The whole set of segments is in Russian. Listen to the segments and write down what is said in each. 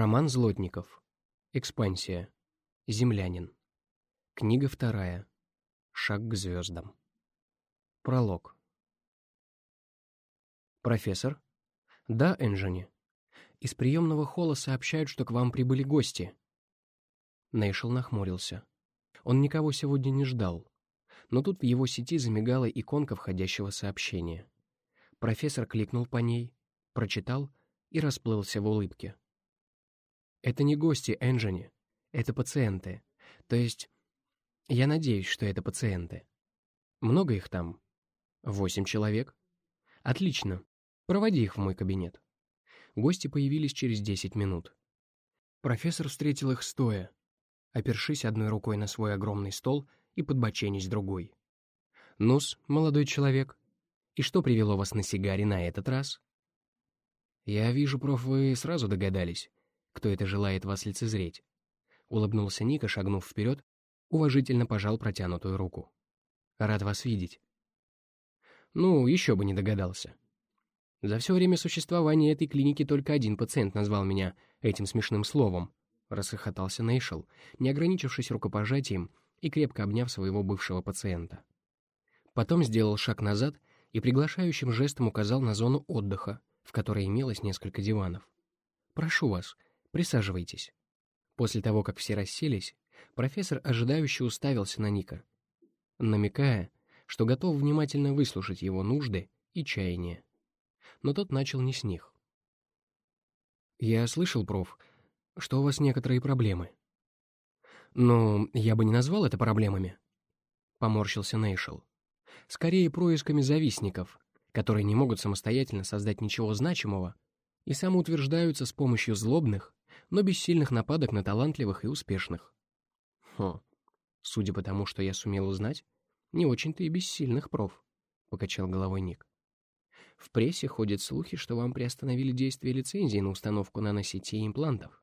Роман Злотников. Экспансия. Землянин. Книга вторая. Шаг к звездам. Пролог. «Профессор?» «Да, Энджини. Из приемного холла сообщают, что к вам прибыли гости». Нейшел нахмурился. Он никого сегодня не ждал. Но тут в его сети замигала иконка входящего сообщения. Профессор кликнул по ней, прочитал и расплылся в улыбке. Это не гости Энджини, это пациенты. То есть, я надеюсь, что это пациенты. Много их там? Восемь человек? Отлично. Проводи их в мой кабинет. Гости появились через десять минут. Профессор встретил их стоя, опершись одной рукой на свой огромный стол и подбоченясь другой. «Ну-с, молодой человек, и что привело вас на сигаре на этот раз?» «Я вижу, проф, вы сразу догадались, кто это желает вас лицезреть. Улыбнулся Ника, шагнув вперед, уважительно пожал протянутую руку. Рад вас видеть. Ну, еще бы не догадался. За все время существования этой клиники только один пациент назвал меня этим смешным словом, расхохотался Нейшел, не ограничившись рукопожатием и крепко обняв своего бывшего пациента. Потом сделал шаг назад и приглашающим жестом указал на зону отдыха, в которой имелось несколько диванов. «Прошу вас, Присаживайтесь». После того, как все расселись, профессор ожидающе уставился на Ника, намекая, что готов внимательно выслушать его нужды и чаяния. Но тот начал не с них. «Я слышал, проф, что у вас некоторые проблемы». «Но я бы не назвал это проблемами», — поморщился Нейшел. «Скорее происками завистников, которые не могут самостоятельно создать ничего значимого и самоутверждаются с помощью злобных, но без сильных нападок на талантливых и успешных. Хм, судя по тому, что я сумел узнать, не очень-то и бессильных проф, — покачал головой Ник. В прессе ходят слухи, что вам приостановили действие лицензии на установку наносети и имплантов.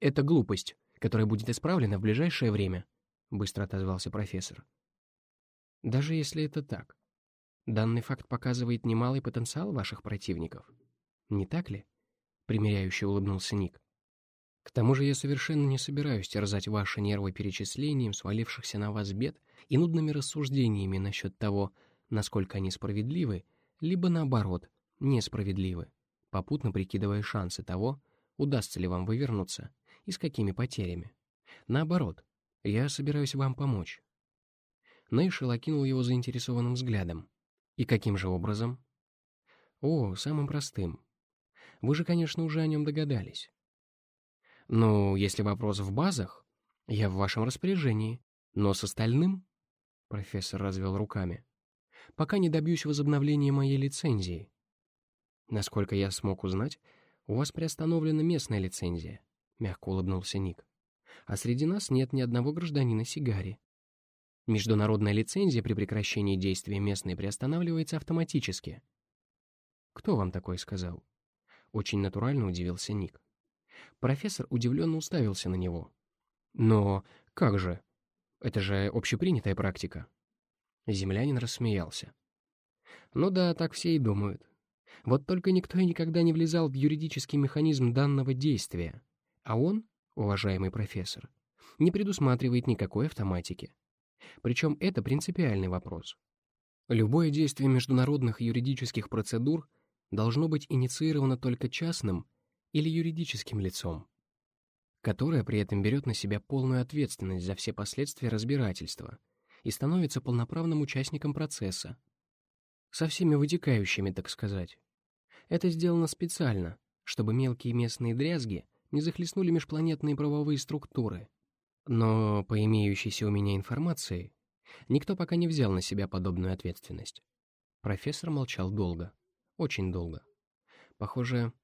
Это глупость, которая будет исправлена в ближайшее время, — быстро отозвался профессор. Даже если это так, данный факт показывает немалый потенциал ваших противников. Не так ли? Примеряюще улыбнулся Ник. К тому же я совершенно не собираюсь терзать ваши нервы перечислением свалившихся на вас бед и нудными рассуждениями насчет того, насколько они справедливы, либо наоборот, несправедливы, попутно прикидывая шансы того, удастся ли вам вывернуться и с какими потерями. Наоборот, я собираюсь вам помочь. Нейшел окинул его заинтересованным взглядом. И каким же образом? О, самым простым. Вы же, конечно, уже о нем догадались. Ну, если вопрос в базах, я в вашем распоряжении. Но с остальным...» Профессор развел руками. «Пока не добьюсь возобновления моей лицензии. Насколько я смог узнать, у вас приостановлена местная лицензия», — мягко улыбнулся Ник. «А среди нас нет ни одного гражданина Сигари. Международная лицензия при прекращении действия местной приостанавливается автоматически». «Кто вам такое сказал?» Очень натурально удивился Ник. Профессор удивленно уставился на него. «Но как же? Это же общепринятая практика». Землянин рассмеялся. «Ну да, так все и думают. Вот только никто и никогда не влезал в юридический механизм данного действия. А он, уважаемый профессор, не предусматривает никакой автоматики. Причем это принципиальный вопрос. Любое действие международных юридических процедур должно быть инициировано только частным или юридическим лицом, которое при этом берет на себя полную ответственность за все последствия разбирательства и становится полноправным участником процесса, со всеми вытекающими, так сказать. Это сделано специально, чтобы мелкие местные дрязги не захлестнули межпланетные правовые структуры. Но, по имеющейся у меня информации, никто пока не взял на себя подобную ответственность. Профессор молчал долго, очень долго. Похоже,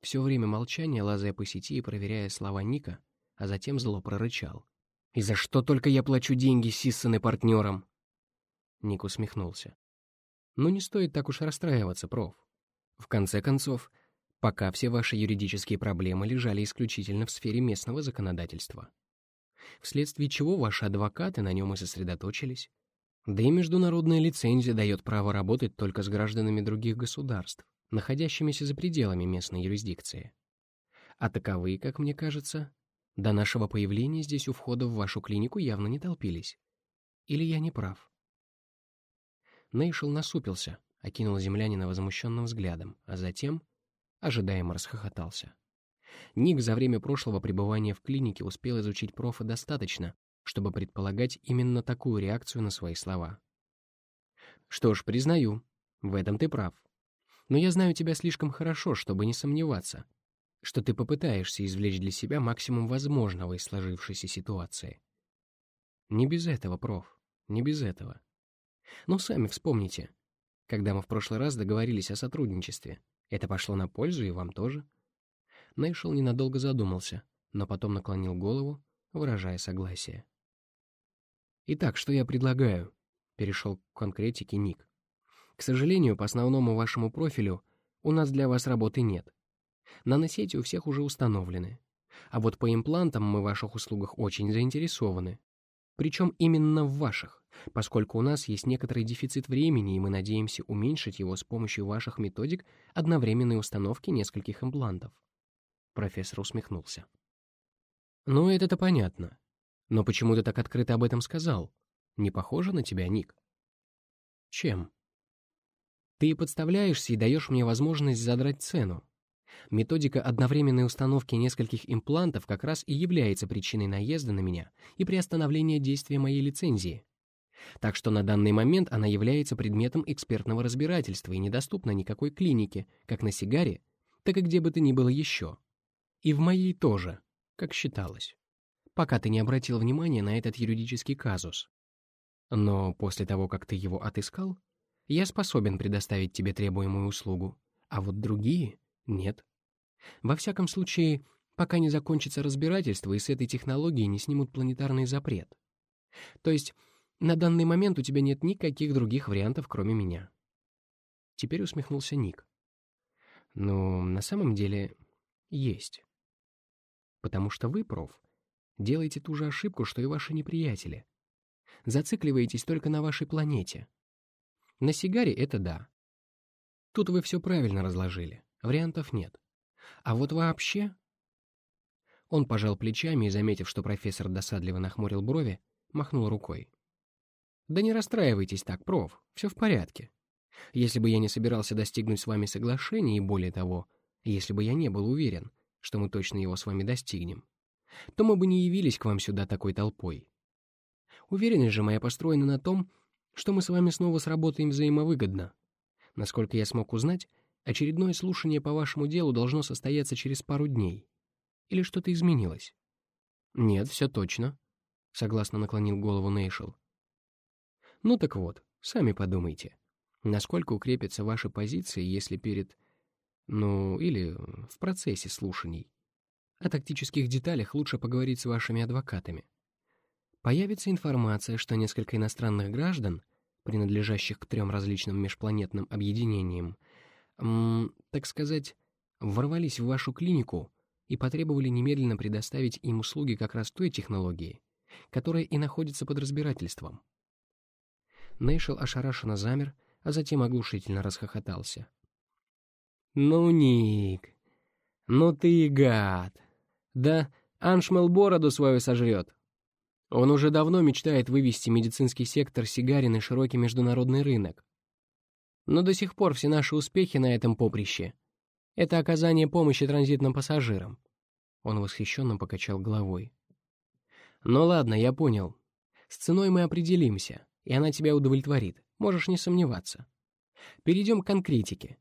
все время молчания, лазая по сети и проверяя слова Ника, а затем зло прорычал. «И за что только я плачу деньги Сиссоны партнерам?» Ник усмехнулся. «Ну не стоит так уж расстраиваться, проф. В конце концов, пока все ваши юридические проблемы лежали исключительно в сфере местного законодательства. Вследствие чего ваши адвокаты на нем и сосредоточились. Да и международная лицензия дает право работать только с гражданами других государств находящимися за пределами местной юрисдикции. А таковые, как мне кажется, до нашего появления здесь у входа в вашу клинику явно не толпились. Или я не прав?» Нейшел насупился, окинул землянина возмущенным взглядом, а затем ожидаемо расхохотался. Ник за время прошлого пребывания в клинике успел изучить профа достаточно, чтобы предполагать именно такую реакцию на свои слова. «Что ж, признаю, в этом ты прав. Но я знаю тебя слишком хорошо, чтобы не сомневаться, что ты попытаешься извлечь для себя максимум возможного из сложившейся ситуации. Не без этого, проф, не без этого. Но сами вспомните, когда мы в прошлый раз договорились о сотрудничестве, это пошло на пользу и вам тоже. Нэйшел ненадолго задумался, но потом наклонил голову, выражая согласие. «Итак, что я предлагаю?» — перешел к конкретике Ник. «К сожалению, по основному вашему профилю у нас для вас работы нет. Наносети у всех уже установлены. А вот по имплантам мы в ваших услугах очень заинтересованы. Причем именно в ваших, поскольку у нас есть некоторый дефицит времени, и мы надеемся уменьшить его с помощью ваших методик одновременной установки нескольких имплантов. Профессор усмехнулся. «Ну, это-то понятно. Но почему ты так открыто об этом сказал? Не похоже на тебя, Ник?» «Чем?» «Ты подставляешься и даешь мне возможность задрать цену. Методика одновременной установки нескольких имплантов как раз и является причиной наезда на меня и приостановления действия моей лицензии. Так что на данный момент она является предметом экспертного разбирательства и недоступна никакой клинике, как на сигаре, так и где бы то ни было еще. И в моей тоже, как считалось. Пока ты не обратил внимания на этот юридический казус. Но после того, как ты его отыскал, я способен предоставить тебе требуемую услугу, а вот другие — нет. Во всяком случае, пока не закончится разбирательство и с этой технологией не снимут планетарный запрет. То есть на данный момент у тебя нет никаких других вариантов, кроме меня. Теперь усмехнулся Ник. Ну, на самом деле, есть. Потому что вы, проф, делаете ту же ошибку, что и ваши неприятели. Зацикливаетесь только на вашей планете. На сигаре это да. Тут вы все правильно разложили, вариантов нет. А вот вообще... Он пожал плечами и, заметив, что профессор досадливо нахмурил брови, махнул рукой. «Да не расстраивайтесь так, проф, все в порядке. Если бы я не собирался достигнуть с вами соглашения, и более того, если бы я не был уверен, что мы точно его с вами достигнем, то мы бы не явились к вам сюда такой толпой. Уверенность же моя построена на том, что мы с вами снова сработаем взаимовыгодно. Насколько я смог узнать, очередное слушание по вашему делу должно состояться через пару дней. Или что-то изменилось? Нет, все точно, — согласно наклонил голову Нейшел. Ну так вот, сами подумайте, насколько укрепятся ваши позиции, если перед... Ну, или в процессе слушаний. О тактических деталях лучше поговорить с вашими адвокатами. Появится информация, что несколько иностранных граждан, принадлежащих к трем различным межпланетным объединениям, м, так сказать, ворвались в вашу клинику и потребовали немедленно предоставить им услуги как раз той технологии, которая и находится под разбирательством. Нейшел ошарашенно замер, а затем оглушительно расхохотался. «Ну, Ник, ну ты и гад! Да Аншмел бороду свою сожрет!» Он уже давно мечтает вывести медицинский сектор сигари на широкий международный рынок. Но до сих пор все наши успехи на этом поприще — это оказание помощи транзитным пассажирам. Он восхищенно покачал головой. «Ну ладно, я понял. С ценой мы определимся и она тебя удовлетворит, можешь не сомневаться. Перейдем к конкретике.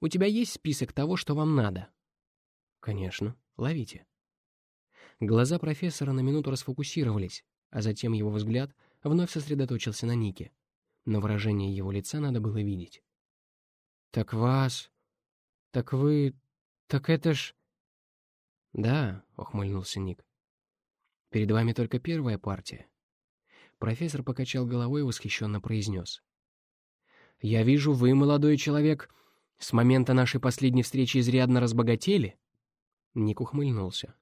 У тебя есть список того, что вам надо? Конечно, ловите. Глаза профессора на минуту расфокусировались, а затем его взгляд вновь сосредоточился на Нике. Но выражение его лица надо было видеть. «Так вас... Так вы... Так это ж...» «Да», — ухмыльнулся Ник. «Перед вами только первая партия. Профессор покачал головой и восхищенно произнес. «Я вижу, вы, молодой человек, с момента нашей последней встречи изрядно разбогатели?» Ник ухмыльнулся.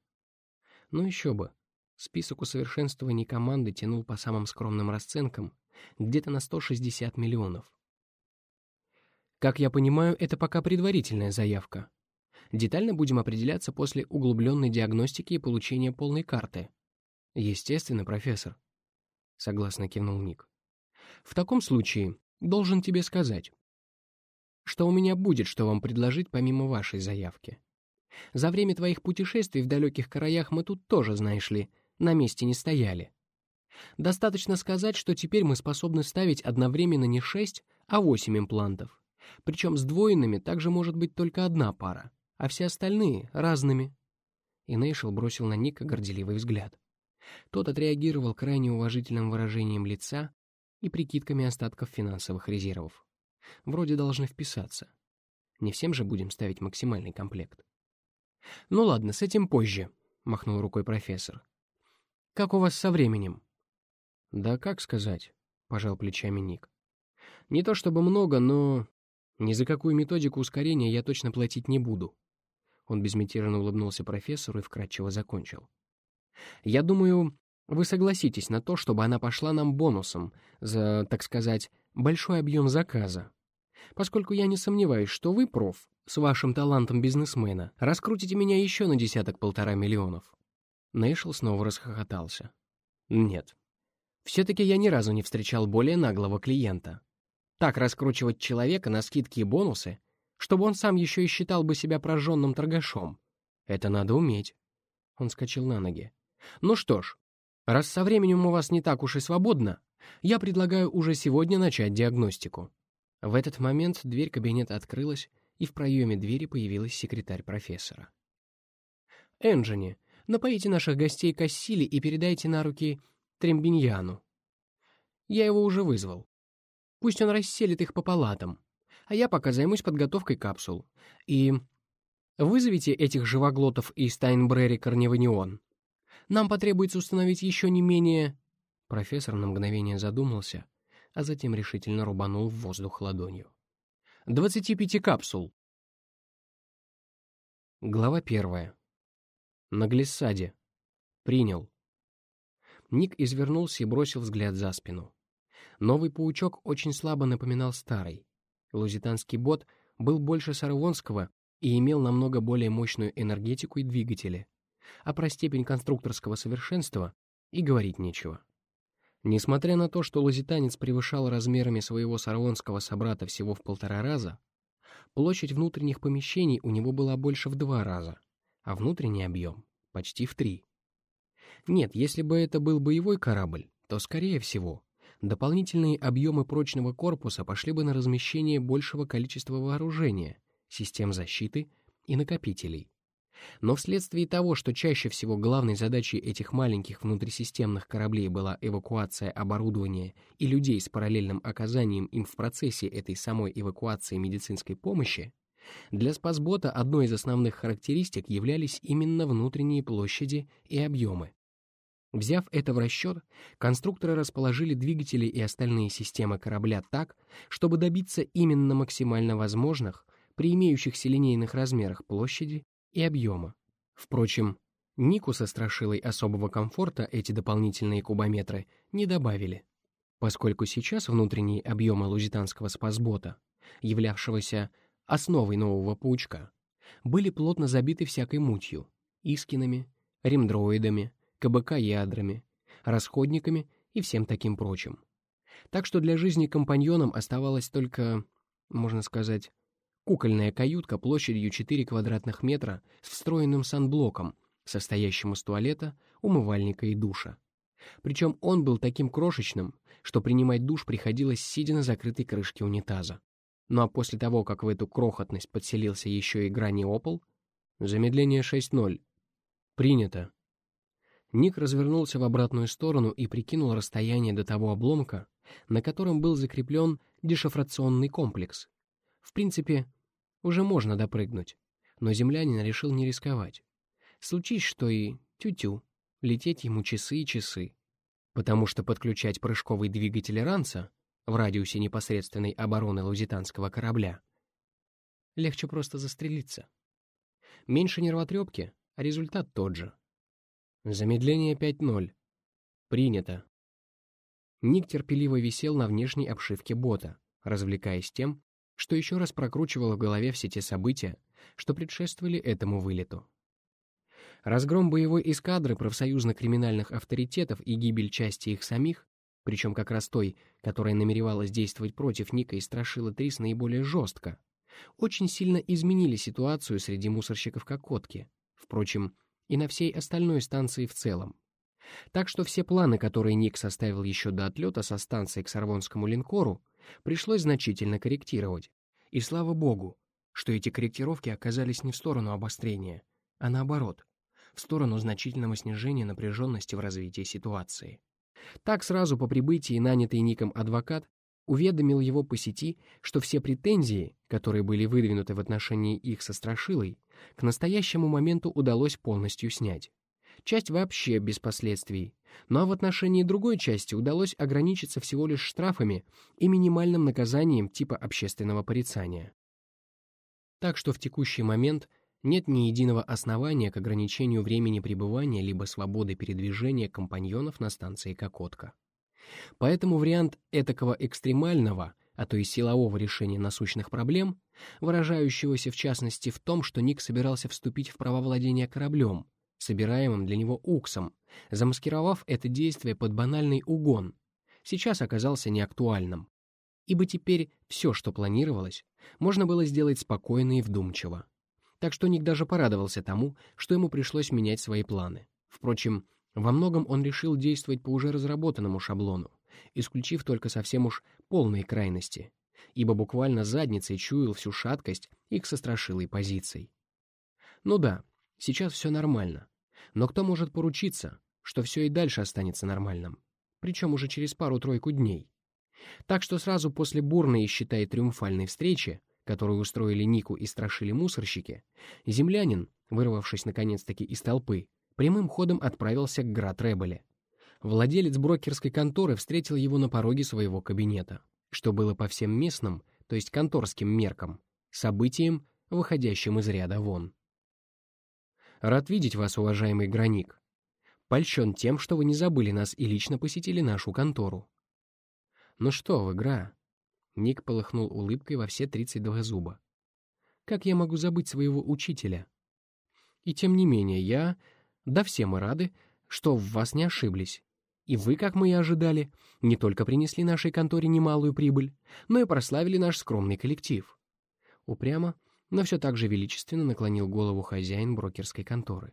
«Ну еще бы. Список усовершенствований команды тянул по самым скромным расценкам где-то на 160 миллионов. Как я понимаю, это пока предварительная заявка. Детально будем определяться после углубленной диагностики и получения полной карты. Естественно, профессор. Согласно кивнул Ник. В таком случае, должен тебе сказать, что у меня будет, что вам предложить помимо вашей заявки. За время твоих путешествий в далеких краях мы тут тоже, знаешь ли, на месте не стояли. Достаточно сказать, что теперь мы способны ставить одновременно не шесть, а восемь имплантов. Причем сдвоенными также может быть только одна пара, а все остальные — разными. И Нейшел бросил на Ника горделивый взгляд. Тот отреагировал крайне уважительным выражением лица и прикидками остатков финансовых резервов. Вроде должны вписаться. Не всем же будем ставить максимальный комплект. «Ну ладно, с этим позже», — махнул рукой профессор. «Как у вас со временем?» «Да как сказать?» — пожал плечами Ник. «Не то чтобы много, но ни за какую методику ускорения я точно платить не буду». Он безмятежно улыбнулся профессору и вкратчиво закончил. «Я думаю, вы согласитесь на то, чтобы она пошла нам бонусом за, так сказать, большой объем заказа. Поскольку я не сомневаюсь, что вы, проф, с вашим талантом бизнесмена, раскрутите меня еще на десяток-полтора миллионов». Нэшл снова расхохотался. «Нет. Все-таки я ни разу не встречал более наглого клиента. Так раскручивать человека на скидки и бонусы, чтобы он сам еще и считал бы себя прожженным торгашом. Это надо уметь». Он скачал на ноги. «Ну что ж, раз со временем у вас не так уж и свободно, я предлагаю уже сегодня начать диагностику». В этот момент дверь кабинета открылась, и в проеме двери появилась секретарь профессора. «Энджини, напоите наших гостей Кассили и передайте на руки Трембиньяну. Я его уже вызвал. Пусть он расселит их по палатам, а я пока займусь подготовкой капсул. И вызовите этих живоглотов из Тайнбрери Корневанион. Нам потребуется установить еще не менее...» Профессор на мгновение задумался, а затем решительно рубанул в воздух ладонью. «Двадцати пяти капсул!» Глава первая. На глиссаде. Принял. Ник извернулся и бросил взгляд за спину. Новый паучок очень слабо напоминал старый. Лузитанский бот был больше сарвонского и имел намного более мощную энергетику и двигатели, а про степень конструкторского совершенства и говорить нечего. Несмотря на то, что лузитанец превышал размерами своего сарвонского собрата всего в полтора раза, площадь внутренних помещений у него была больше в два раза, а внутренний объем — почти в три. Нет, если бы это был боевой корабль, то, скорее всего, дополнительные объемы прочного корпуса пошли бы на размещение большего количества вооружения, систем защиты и накопителей. Но вследствие того, что чаще всего главной задачей этих маленьких внутрисистемных кораблей была эвакуация оборудования и людей с параллельным оказанием им в процессе этой самой эвакуации медицинской помощи, для спасбота одной из основных характеристик являлись именно внутренние площади и объемы. Взяв это в расчет, конструкторы расположили двигатели и остальные системы корабля так, чтобы добиться именно максимально возможных, при имеющихся линейных размерах площади и объема. Впрочем, Нику со страшилой особого комфорта эти дополнительные кубометры не добавили, поскольку сейчас внутренние объемы лузитанского спасбота, являвшегося основой нового паучка, были плотно забиты всякой мутью, искинами, ремдроидами, КБК-ядрами, расходниками и всем таким прочим. Так что для жизни компаньонам оставалось только, можно сказать, Кукольная каютка площадью 4 квадратных метра с встроенным санблоком, состоящим из туалета, умывальника и душа. Причем он был таким крошечным, что принимать душ приходилось сидя на закрытой крышке унитаза. Ну а после того, как в эту крохотность подселился еще и граниопол, замедление 6.0. Принято. Ник развернулся в обратную сторону и прикинул расстояние до того обломка, на котором был закреплен дешифрационный комплекс. В принципе, уже можно допрыгнуть. Но землянин решил не рисковать. Случись, что и тю-тю, лететь ему часы и часы. Потому что подключать прыжковый двигатель ранца в радиусе непосредственной обороны лузитанского корабля легче просто застрелиться. Меньше нервотрепки, а результат тот же. Замедление 5.0. Принято. Ник терпеливо висел на внешней обшивке бота, развлекаясь тем, что еще раз прокручивало в голове все те события, что предшествовали этому вылету. Разгром боевой эскадры профсоюзно-криминальных авторитетов и гибель части их самих, причем как раз той, которая намеревалась действовать против Ника и страшила Трис наиболее жестко, очень сильно изменили ситуацию среди мусорщиков Кокотки, впрочем, и на всей остальной станции в целом. Так что все планы, которые Ник составил еще до отлета со станции к Сорвонскому линкору, пришлось значительно корректировать. И слава богу, что эти корректировки оказались не в сторону обострения, а наоборот, в сторону значительного снижения напряженности в развитии ситуации. Так сразу по прибытии нанятый Ником адвокат уведомил его по сети, что все претензии, которые были выдвинуты в отношении их со Страшилой, к настоящему моменту удалось полностью снять. Часть вообще без последствий, ну а в отношении другой части удалось ограничиться всего лишь штрафами и минимальным наказанием типа общественного порицания. Так что в текущий момент нет ни единого основания к ограничению времени пребывания либо свободы передвижения компаньонов на станции Кокотка. Поэтому вариант этакого экстремального, а то и силового решения насущных проблем, выражающегося в частности в том, что Ник собирался вступить в право владения кораблем, собираемым для него уксом, замаскировав это действие под банальный угон, сейчас оказался неактуальным. Ибо теперь все, что планировалось, можно было сделать спокойно и вдумчиво. Так что Ник даже порадовался тому, что ему пришлось менять свои планы. Впрочем, во многом он решил действовать по уже разработанному шаблону, исключив только совсем уж полные крайности, ибо буквально задницей чуял всю шаткость их со страшилой. Ну да, сейчас все нормально, но кто может поручиться, что все и дальше останется нормальным, причем уже через пару-тройку дней? Так что сразу после бурной считай, триумфальной встречи, которую устроили Нику и страшили мусорщики, землянин, вырвавшись наконец-таки из толпы, прямым ходом отправился к Град Ребеле. Владелец брокерской конторы встретил его на пороге своего кабинета, что было по всем местным, то есть конторским меркам, событием, выходящим из ряда вон. «Рад видеть вас, уважаемый Граник. Польщен тем, что вы не забыли нас и лично посетили нашу контору». «Ну что вы, Гра?» Ник полыхнул улыбкой во все 32 зуба. «Как я могу забыть своего учителя?» «И тем не менее, я да все мы рады, что в вас не ошиблись. И вы, как мы и ожидали, не только принесли нашей конторе немалую прибыль, но и прославили наш скромный коллектив. Упрямо, но все так же величественно наклонил голову хозяин брокерской конторы.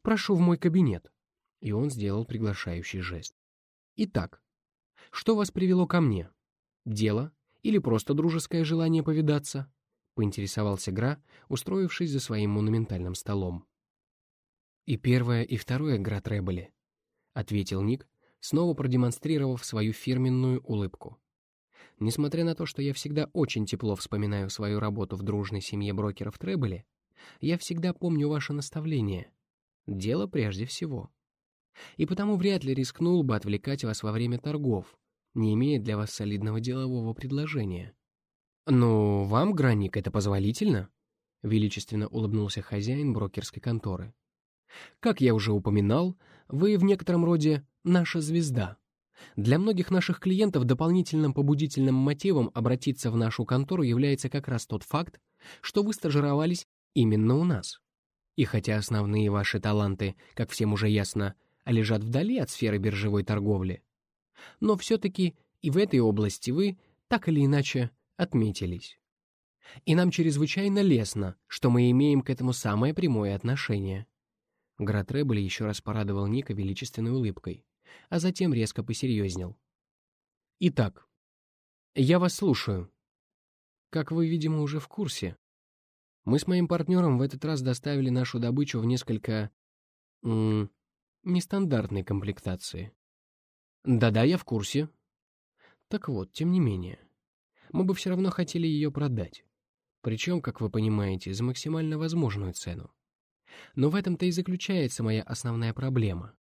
«Прошу в мой кабинет». И он сделал приглашающий жест. «Итак, что вас привело ко мне? Дело или просто дружеское желание повидаться?» — поинтересовался Гра, устроившись за своим монументальным столом. «И первое, и второе Гратребели», — ответил Ник, снова продемонстрировав свою фирменную улыбку. Несмотря на то, что я всегда очень тепло вспоминаю свою работу в дружной семье брокеров Требели, я всегда помню ваше наставление. Дело прежде всего. И потому вряд ли рискнул бы отвлекать вас во время торгов, не имея для вас солидного делового предложения. «Ну, вам, Гранник, это позволительно?» — величественно улыбнулся хозяин брокерской конторы. Как я уже упоминал, вы в некотором роде наша звезда. Для многих наших клиентов дополнительным побудительным мотивом обратиться в нашу контору является как раз тот факт, что вы стажировались именно у нас. И хотя основные ваши таланты, как всем уже ясно, лежат вдали от сферы биржевой торговли, но все-таки и в этой области вы, так или иначе, отметились. И нам чрезвычайно лестно, что мы имеем к этому самое прямое отношение. Град Рэббли еще раз порадовал Ника величественной улыбкой, а затем резко посерьезнел. «Итак, я вас слушаю. Как вы, видимо, уже в курсе, мы с моим партнером в этот раз доставили нашу добычу в несколько... М -м, нестандартной комплектации. Да-да, я в курсе. Так вот, тем не менее, мы бы все равно хотели ее продать. Причем, как вы понимаете, за максимально возможную цену. Но в этом-то и заключается моя основная проблема.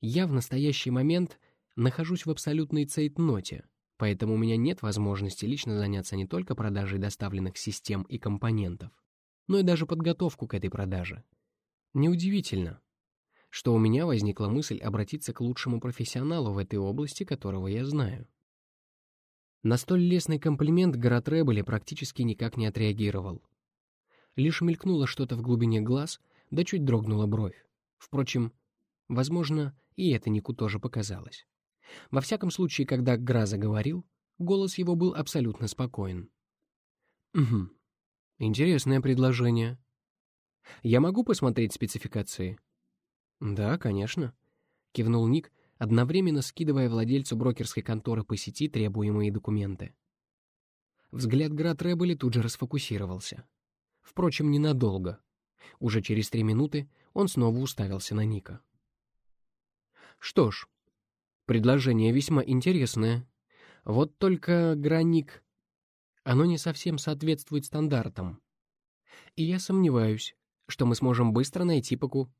Я в настоящий момент нахожусь в абсолютной цейтноте, поэтому у меня нет возможности лично заняться не только продажей доставленных систем и компонентов, но и даже подготовку к этой продаже. Неудивительно, что у меня возникла мысль обратиться к лучшему профессионалу в этой области, которого я знаю. На столь лестный комплимент Град Ребели практически никак не отреагировал. Лишь мелькнуло что-то в глубине глаз, да чуть дрогнула бровь. Впрочем, возможно, и это Нику тоже показалось. Во всяком случае, когда Гра заговорил, голос его был абсолютно спокоен. «Угу. Интересное предложение. Я могу посмотреть спецификации?» «Да, конечно», — кивнул Ник, одновременно скидывая владельцу брокерской конторы по сети требуемые документы. Взгляд Гра Треболи тут же расфокусировался. Впрочем, ненадолго. Уже через три минуты он снова уставился на Ника. «Что ж, предложение весьма интересное. Вот только граник... Оно не совсем соответствует стандартам. И я сомневаюсь, что мы сможем быстро найти поку...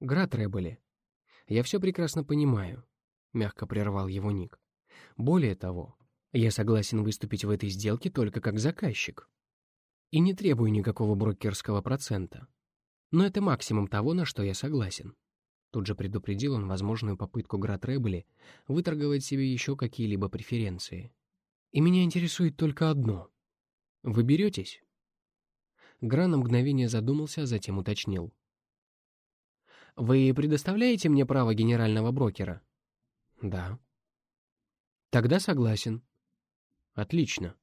Гра Треболи. Я все прекрасно понимаю», — мягко прервал его Ник. «Более того, я согласен выступить в этой сделке только как заказчик. И не требую никакого брокерского процента. Но это максимум того, на что я согласен». Тут же предупредил он возможную попытку Град Рэббли выторговать себе еще какие-либо преференции. «И меня интересует только одно. Вы беретесь?» Гра на мгновение задумался, а затем уточнил. Вы предоставляете мне право генерального брокера? Да. Тогда согласен. Отлично.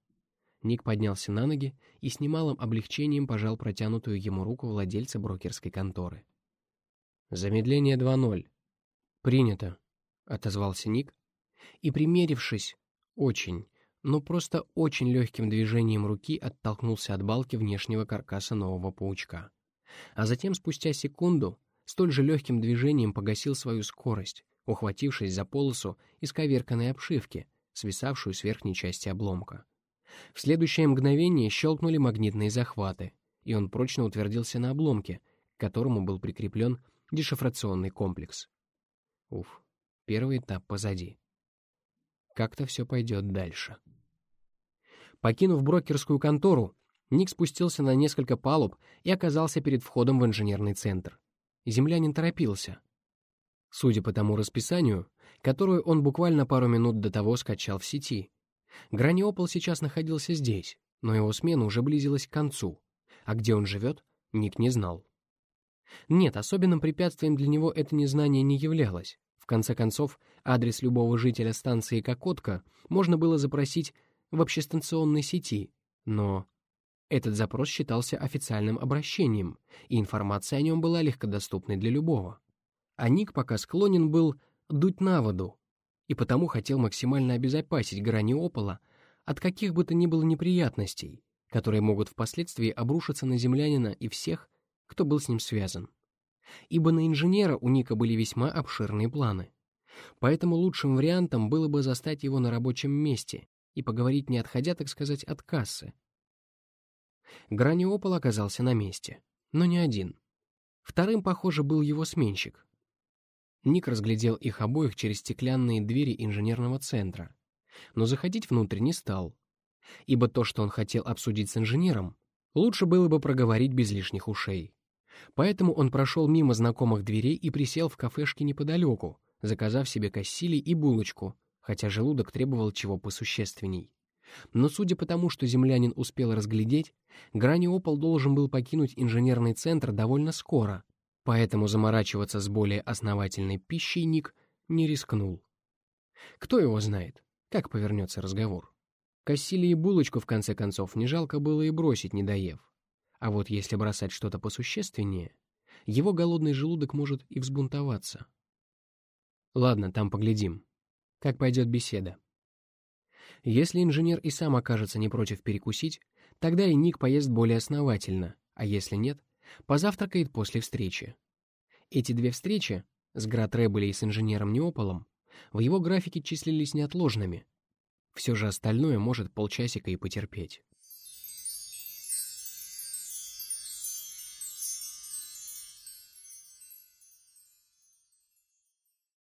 Ник поднялся на ноги и с немалым облегчением пожал протянутую ему руку владельца брокерской конторы. «Замедление 2.0». «Принято», — отозвался Ник, и, примерившись, очень, но просто очень легким движением руки оттолкнулся от балки внешнего каркаса нового паучка. А затем, спустя секунду, столь же легким движением погасил свою скорость, ухватившись за полосу исковерканной обшивки, свисавшую с верхней части обломка. В следующее мгновение щелкнули магнитные захваты, и он прочно утвердился на обломке, к которому был прикреплен дешифрационный комплекс. Уф, первый этап позади. Как-то все пойдет дальше. Покинув брокерскую контору, Ник спустился на несколько палуб и оказался перед входом в инженерный центр землянин торопился. Судя по тому расписанию, которое он буквально пару минут до того скачал в сети, Граниопол сейчас находился здесь, но его смена уже близилась к концу, а где он живет, Ник не знал. Нет, особенным препятствием для него это незнание не являлось. В конце концов, адрес любого жителя станции Кокотка можно было запросить в общестанционной сети, но этот запрос считался официальным обращением, и информация о нем была легкодоступной для любого. А Ник пока склонен был дуть на воду, и потому хотел максимально обезопасить грани Опола от каких бы то ни было неприятностей, которые могут впоследствии обрушиться на землянина и всех, кто был с ним связан. Ибо на инженера у Ника были весьма обширные планы. Поэтому лучшим вариантом было бы застать его на рабочем месте и поговорить не отходя, так сказать, от кассы, Граниопол оказался на месте, но не один. Вторым, похоже, был его сменщик. Ник разглядел их обоих через стеклянные двери инженерного центра, но заходить внутрь не стал, ибо то, что он хотел обсудить с инженером, лучше было бы проговорить без лишних ушей. Поэтому он прошел мимо знакомых дверей и присел в кафешке неподалеку, заказав себе кассили и булочку, хотя желудок требовал чего посущественней. Но судя по тому, что землянин успел разглядеть, Граниопол должен был покинуть инженерный центр довольно скоро, поэтому заморачиваться с более основательной пищей Ник не рискнул. Кто его знает, как повернется разговор. Кассили и булочку, в конце концов, не жалко было и бросить, не доев. А вот если бросать что-то посущественнее, его голодный желудок может и взбунтоваться. Ладно, там поглядим. Как пойдет беседа. Если инженер и сам окажется не против перекусить, тогда и Ник поест более основательно, а если нет, позавтракает после встречи. Эти две встречи, с Град Рэббели и с инженером Неополом, в его графике числились неотложными. Все же остальное может полчасика и потерпеть.